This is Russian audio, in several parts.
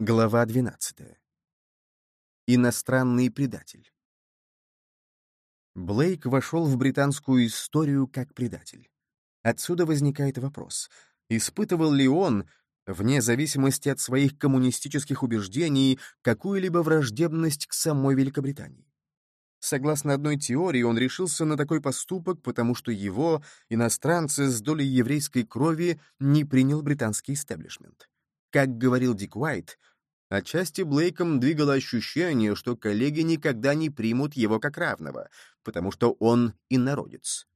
Глава 12. Иностранный предатель. Блейк вошел в британскую историю как предатель. Отсюда возникает вопрос, испытывал ли он, вне зависимости от своих коммунистических убеждений, какую-либо враждебность к самой Великобритании? Согласно одной теории, он решился на такой поступок, потому что его, иностранцы с долей еврейской крови, не принял британский истеблишмент. Как говорил Дик Уайт, отчасти Блейком двигало ощущение, что коллеги никогда не примут его как равного, потому что он инородец.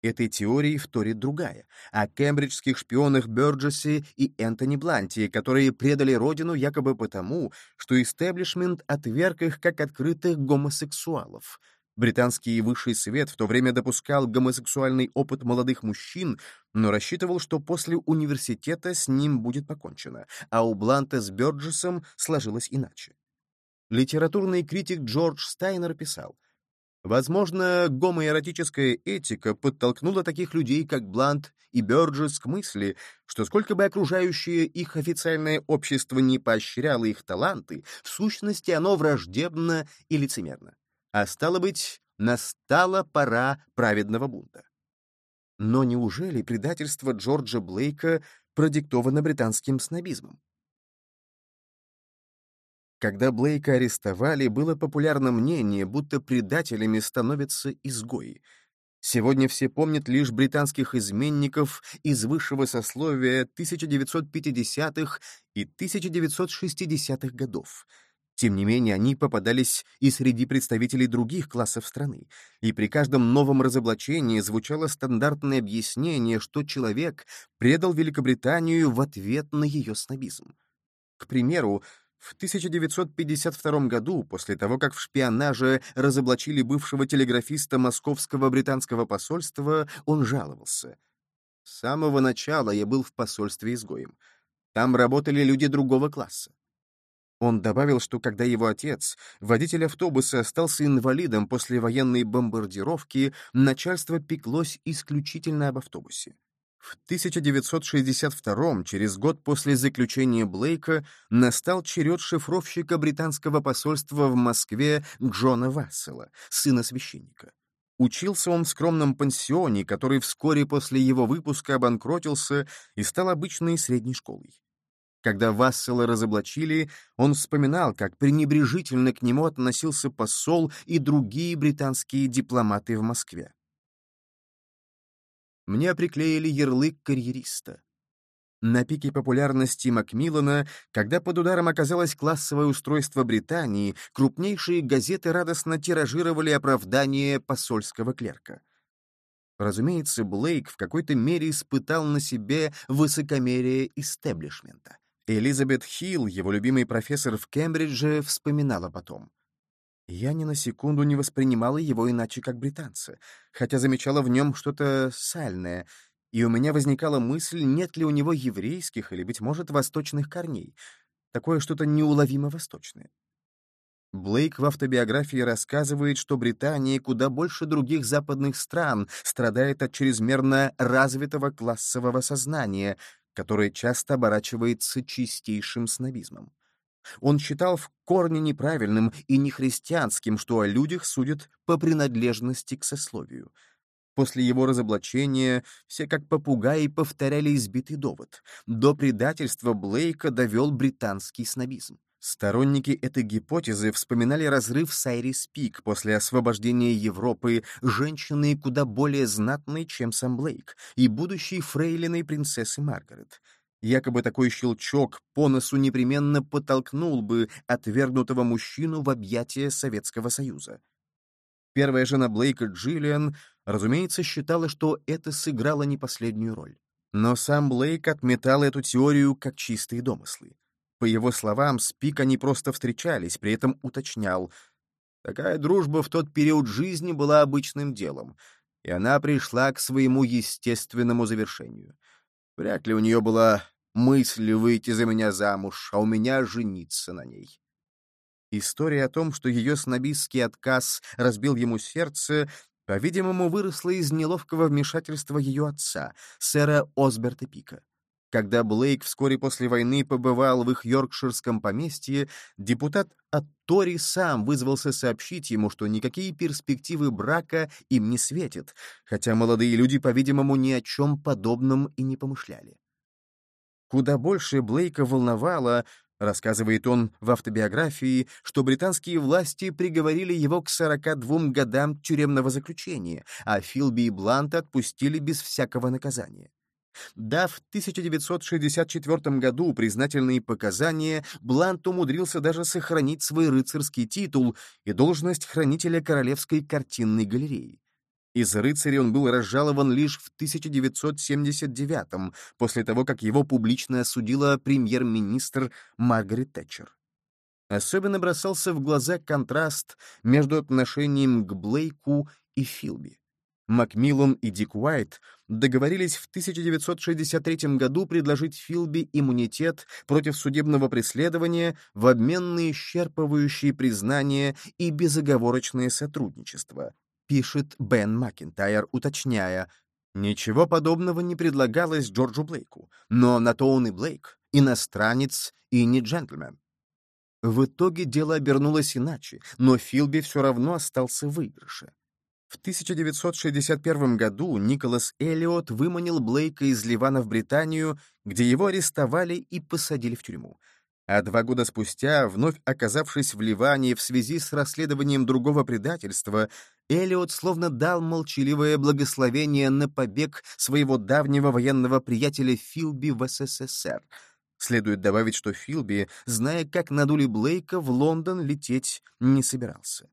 Этой теории вторит другая, о кембриджских шпионах Бёрджесе и Энтони Бланти, которые предали родину якобы потому, что истеблишмент отверг их как открытых гомосексуалов — Британский высший свет в то время допускал гомосексуальный опыт молодых мужчин, но рассчитывал, что после университета с ним будет покончено, а у Бланта с Бёрджесом сложилось иначе. Литературный критик Джордж Стайнер писал, Возможно, гомоэротическая этика подтолкнула таких людей, как Блант и Бёрджес, к мысли, что сколько бы окружающее их официальное общество не поощряло их таланты, в сущности оно враждебно и лицемерно а стало быть, настала пора праведного бунта. Но неужели предательство Джорджа Блейка продиктовано британским снобизмом? Когда Блейка арестовали, было популярно мнение, будто предателями становятся изгои. Сегодня все помнят лишь британских изменников из высшего сословия 1950-х и 1960-х годов — тем не менее, они попадались и среди представителей других классов страны, и при каждом новом разоблачении звучало стандартное объяснение, что человек предал Великобританию в ответ на ее снобизм. К примеру, в 1952 году, после того, как в шпионаже разоблачили бывшего телеграфиста московского британского посольства, он жаловался. «С самого начала я был в посольстве изгоем. Там работали люди другого класса. Он добавил, что когда его отец, водитель автобуса, остался инвалидом после военной бомбардировки, начальство пеклось исключительно об автобусе. В 1962 через год после заключения Блейка, настал черед шифровщика британского посольства в Москве Джона Вассела, сына священника. Учился он в скромном пансионе, который вскоре после его выпуска обанкротился и стал обычной средней школой. Когда Вассела разоблачили, он вспоминал, как пренебрежительно к нему относился посол и другие британские дипломаты в Москве. Мне приклеили ярлык карьериста. На пике популярности Макмиллана, когда под ударом оказалось классовое устройство Британии, крупнейшие газеты радостно тиражировали оправдание посольского клерка. Разумеется, Блейк в какой-то мере испытал на себе высокомерие истеблишмента. Элизабет Хилл, его любимый профессор в Кембридже, вспоминала потом. Я ни на секунду не воспринимала его иначе, как британца, хотя замечала в нем что-то сальное, и у меня возникала мысль, нет ли у него еврейских или, быть может, восточных корней, такое что-то неуловимо восточное. Блейк в автобиографии рассказывает, что Британия куда больше других западных стран страдает от чрезмерно развитого классового сознания, которое часто оборачивается чистейшим снобизмом. Он считал в корне неправильным и нехристианским, что о людях судят по принадлежности к сословию. После его разоблачения все как попугаи повторяли избитый довод. До предательства Блейка довел британский снобизм. Сторонники этой гипотезы вспоминали разрыв с Айрис Пик после освобождения Европы, женщины куда более знатной, чем сам Блейк, и будущей фрейлиной принцессы Маргарет. Якобы такой щелчок по носу непременно подтолкнул бы отвергнутого мужчину в объятия Советского Союза. Первая жена Блейка, Джиллиан, разумеется, считала, что это сыграло не последнюю роль. Но сам Блейк отметал эту теорию как чистые домыслы. По его словам, с Пик они просто встречались, при этом уточнял. Такая дружба в тот период жизни была обычным делом, и она пришла к своему естественному завершению. Вряд ли у нее была мысль выйти за меня замуж, а у меня жениться на ней. История о том, что ее снобистский отказ разбил ему сердце, по-видимому, выросла из неловкого вмешательства ее отца, сэра Осберта Пика. Когда Блейк вскоре после войны побывал в их йоркширском поместье, депутат от Тори сам вызвался сообщить ему, что никакие перспективы брака им не светят, хотя молодые люди, по-видимому, ни о чем подобном и не помышляли. Куда больше Блейка волновало, рассказывает он в автобиографии, что британские власти приговорили его к 42 годам тюремного заключения, а Филби и Блант отпустили без всякого наказания. Дав в 1964 году признательные показания, Блант умудрился даже сохранить свой рыцарский титул и должность хранителя Королевской картинной галереи. Из рыцаря он был разжалован лишь в 1979 после того, как его публично осудила премьер-министр Маргарет Тэтчер. Особенно бросался в глаза контраст между отношением к Блейку и Филби. Макмиллан и Дик Уайт договорились в 1963 году предложить Филби иммунитет против судебного преследования в обмен на исчерпывающие признания и безоговорочное сотрудничество, пишет Бен Макинтайр, уточняя, Ничего подобного не предлагалось Джорджу Блейку, но на то он и Блейк, иностранец и не джентльмен. В итоге дело обернулось иначе, но Филби все равно остался в выигрыше. В 1961 году Николас Эллиот выманил Блейка из Ливана в Британию, где его арестовали и посадили в тюрьму. А два года спустя, вновь оказавшись в Ливане в связи с расследованием другого предательства, Эллиот словно дал молчаливое благословение на побег своего давнего военного приятеля Филби в СССР. Следует добавить, что Филби, зная, как надули Блейка, в Лондон лететь не собирался.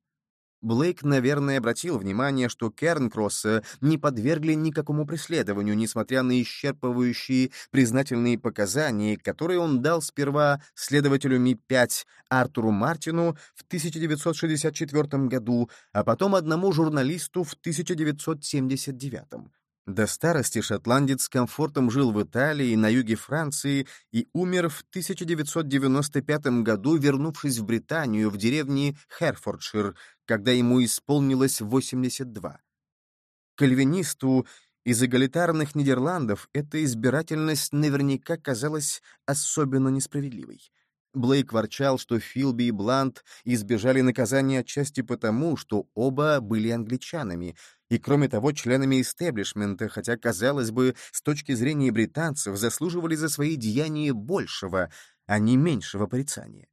Блейк, наверное, обратил внимание, что Кернкросса не подвергли никакому преследованию, несмотря на исчерпывающие признательные показания, которые он дал сперва следователю Ми-5 Артуру Мартину в 1964 году, а потом одному журналисту в 1979. До старости шотландец с комфортом жил в Италии, на юге Франции и умер в 1995 году, вернувшись в Британию в деревне Херфордшир, когда ему исполнилось 82. Кальвинисту из эгалитарных Нидерландов эта избирательность наверняка казалась особенно несправедливой. Блейк ворчал, что Филби и Блант избежали наказания отчасти потому, что оба были англичанами, и, кроме того, членами истеблишмента, хотя, казалось бы, с точки зрения британцев, заслуживали за свои деяния большего, а не меньшего порицания.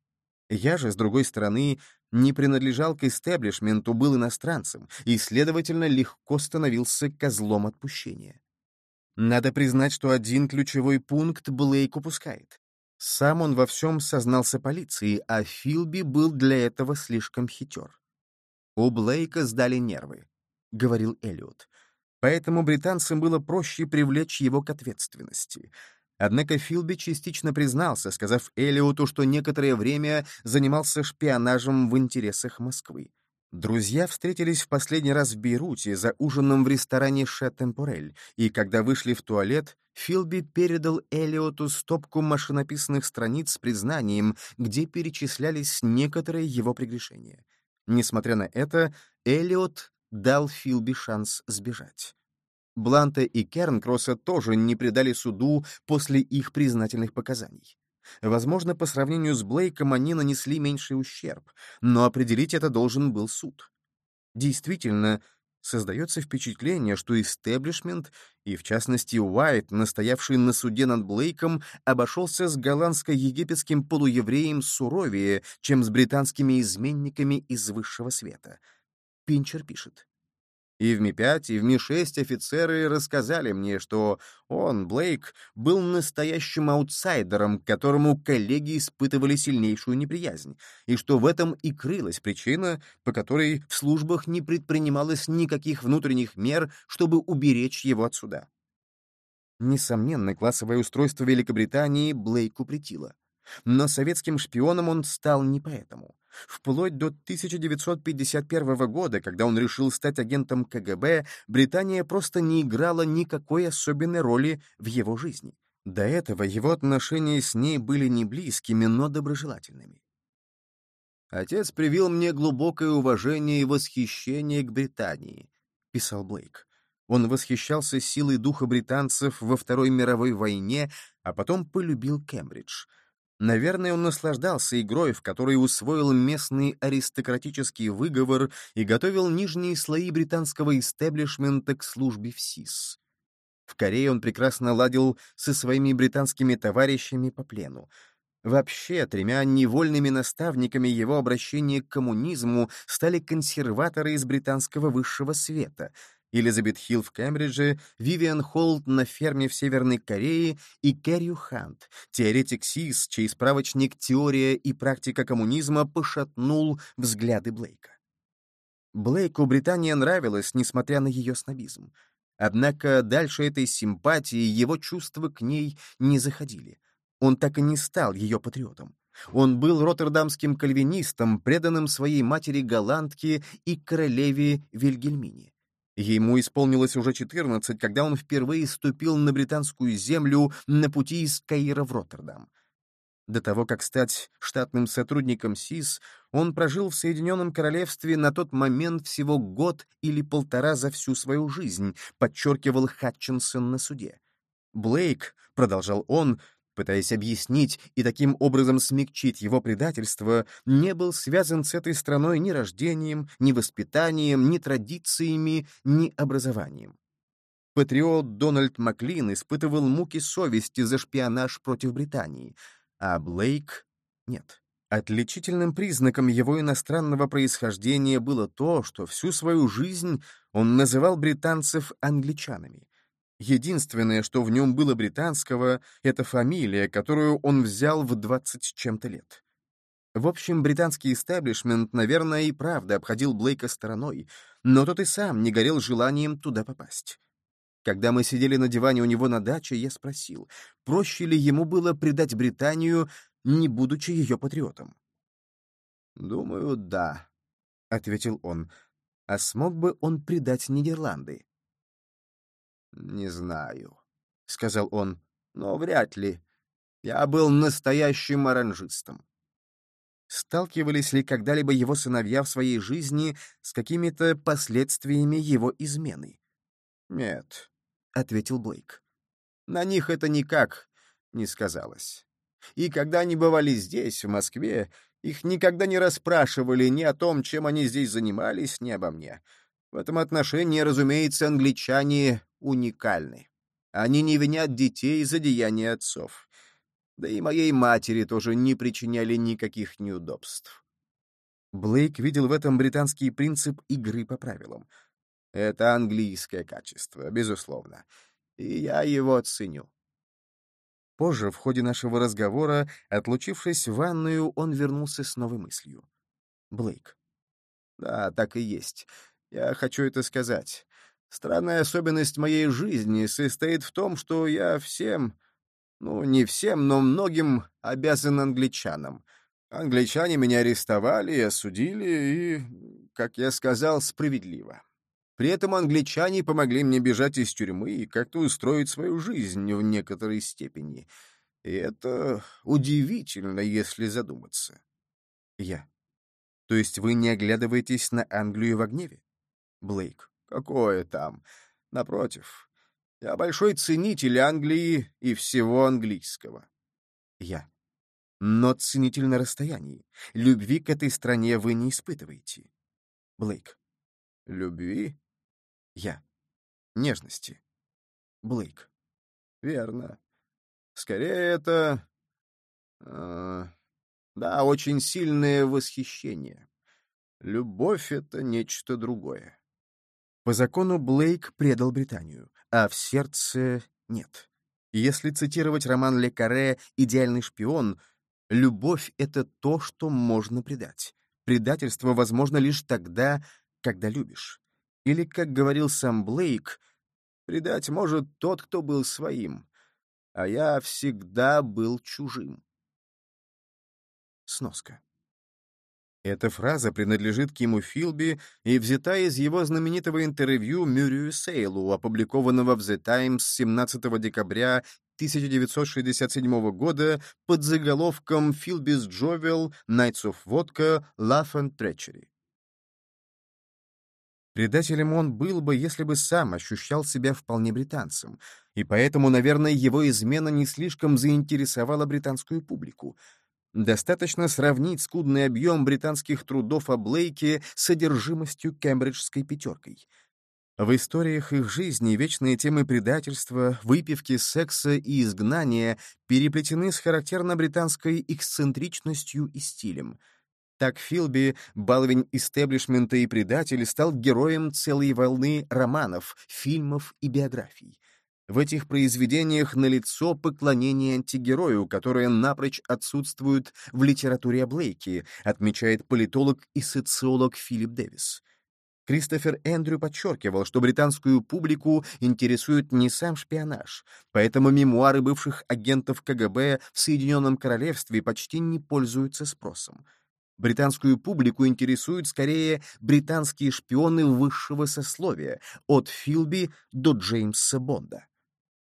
Я же, с другой стороны, не принадлежал к истеблишменту, был иностранцем и, следовательно, легко становился козлом отпущения. Надо признать, что один ключевой пункт Блейк упускает. Сам он во всем сознался полиции, а Филби был для этого слишком хитер. «У Блейка сдали нервы», — говорил Эллиот. Поэтому британцам было проще привлечь его к ответственности — Однако Филби частично признался, сказав Элиоту, что некоторое время занимался шпионажем в интересах Москвы. Друзья встретились в последний раз в Бейруте за ужином в ресторане «Ше Темпорель», и когда вышли в туалет, Филби передал Элиоту стопку машинописных страниц с признанием, где перечислялись некоторые его прегрешения. Несмотря на это, Элиот дал Филби шанс сбежать. Бланта и Кернкросса тоже не предали суду после их признательных показаний. Возможно, по сравнению с Блейком они нанесли меньший ущерб, но определить это должен был суд. Действительно, создается впечатление, что истеблишмент, и в частности Уайт, настоявший на суде над Блейком, обошелся с голландско-египетским полуевреем суровее, чем с британскими изменниками из высшего света. Пинчер пишет. И в Ми-5, и в Ми-6 офицеры рассказали мне, что он, Блейк, был настоящим аутсайдером, к которому коллеги испытывали сильнейшую неприязнь, и что в этом и крылась причина, по которой в службах не предпринималось никаких внутренних мер, чтобы уберечь его от суда. Несомненно, классовое устройство Великобритании Блейку претило. Но советским шпионом он стал не поэтому. Вплоть до 1951 года, когда он решил стать агентом КГБ, Британия просто не играла никакой особенной роли в его жизни. До этого его отношения с ней были не близкими, но доброжелательными. «Отец привил мне глубокое уважение и восхищение к Британии», — писал Блейк. Он восхищался силой духа британцев во Второй мировой войне, а потом полюбил Кембридж. Наверное, он наслаждался игрой, в которой усвоил местный аристократический выговор и готовил нижние слои британского истеблишмента к службе в СИС. В Корее он прекрасно ладил со своими британскими товарищами по плену. Вообще, тремя невольными наставниками его обращения к коммунизму стали консерваторы из британского высшего света — Элизабет Хилл в Кембридже, Вивиан Холт на ферме в Северной Корее и Кэррю Хант, теоретик СИС, чей справочник «Теория и практика коммунизма» пошатнул взгляды Блейка. Блейку Британия нравилась, несмотря на ее снобизм. Однако дальше этой симпатии его чувства к ней не заходили. Он так и не стал ее патриотом. Он был роттердамским кальвинистом, преданным своей матери-голландке и королеве Вильгельмине. Ему исполнилось уже 14, когда он впервые ступил на британскую землю на пути из Каира в Роттердам. До того, как стать штатным сотрудником СИС, он прожил в Соединенном Королевстве на тот момент всего год или полтора за всю свою жизнь, подчеркивал Хатчинсон на суде. Блейк, продолжал он, пытаясь объяснить и таким образом смягчить его предательство, не был связан с этой страной ни рождением, ни воспитанием, ни традициями, ни образованием. Патриот Дональд Маклин испытывал муки совести за шпионаж против Британии, а Блейк — нет. Отличительным признаком его иностранного происхождения было то, что всю свою жизнь он называл британцев англичанами. Единственное, что в нем было британского, — это фамилия, которую он взял в двадцать с чем-то лет. В общем, британский истеблишмент, наверное, и правда обходил Блейка стороной, но тот и сам не горел желанием туда попасть. Когда мы сидели на диване у него на даче, я спросил, проще ли ему было предать Британию, не будучи ее патриотом. «Думаю, да», — ответил он. «А смог бы он предать Нидерланды?» «Не знаю», — сказал он, — «но вряд ли. Я был настоящим оранжистом». Сталкивались ли когда-либо его сыновья в своей жизни с какими-то последствиями его измены? «Нет», — ответил Блейк. «На них это никак не сказалось. И когда они бывали здесь, в Москве, их никогда не расспрашивали ни о том, чем они здесь занимались, ни обо мне. В этом отношении, разумеется, англичане уникальны. Они не винят детей за деяния отцов. Да и моей матери тоже не причиняли никаких неудобств. Блейк видел в этом британский принцип игры по правилам. Это английское качество, безусловно, и я его ценю. Позже, в ходе нашего разговора, отлучившись в ванную, он вернулся с новой мыслью. Блейк. Да, так и есть. Я хочу это сказать. Странная особенность моей жизни состоит в том, что я всем, ну, не всем, но многим обязан англичанам. Англичане меня арестовали осудили, и, как я сказал, справедливо. При этом англичане помогли мне бежать из тюрьмы и как-то устроить свою жизнь в некоторой степени. И это удивительно, если задуматься. Я. То есть вы не оглядываетесь на Англию в гневе? Блейк. Какое там? Напротив. Я большой ценитель Англии и всего английского. Я. Но ценитель на расстоянии. Любви к этой стране вы не испытываете. Блейк. Любви? Я. Нежности. Блейк. Верно. Скорее это... Э, да, очень сильное восхищение. Любовь — это нечто другое. По закону Блейк предал Британию, а в сердце нет. Если цитировать роман Ле Карре «Идеальный шпион», любовь — это то, что можно предать. Предательство возможно лишь тогда, когда любишь. Или, как говорил сам Блейк, предать может тот, кто был своим, а я всегда был чужим. Сноска. Эта фраза принадлежит Киму Филби и взята из его знаменитого интервью Мюррею Сейлу, опубликованного в The Times 17 декабря 1967 года под заголовком «Philby's Jovial, Nights of Vodka, Love and Treachery». Предателем он был бы, если бы сам ощущал себя вполне британцем, и поэтому, наверное, его измена не слишком заинтересовала британскую публику. Достаточно сравнить скудный объем британских трудов о Блейке с содержимостью кембриджской пятеркой. В историях их жизни вечные темы предательства, выпивки, секса и изгнания переплетены с характерно британской эксцентричностью и стилем — так Филби, баловень истеблишмента и предатель, стал героем целой волны романов, фильмов и биографий. В этих произведениях налицо поклонение антигерою, которое напрочь отсутствует в литературе о Блейке, отмечает политолог и социолог Филипп Дэвис. Кристофер Эндрю подчеркивал, что британскую публику интересует не сам шпионаж, поэтому мемуары бывших агентов КГБ в Соединенном Королевстве почти не пользуются спросом. Британскую публику интересуют скорее британские шпионы высшего сословия, от Филби до Джеймса Бонда.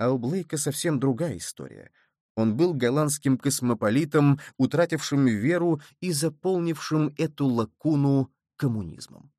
А у Блейка совсем другая история. Он был голландским космополитом, утратившим веру и заполнившим эту лакуну коммунизмом.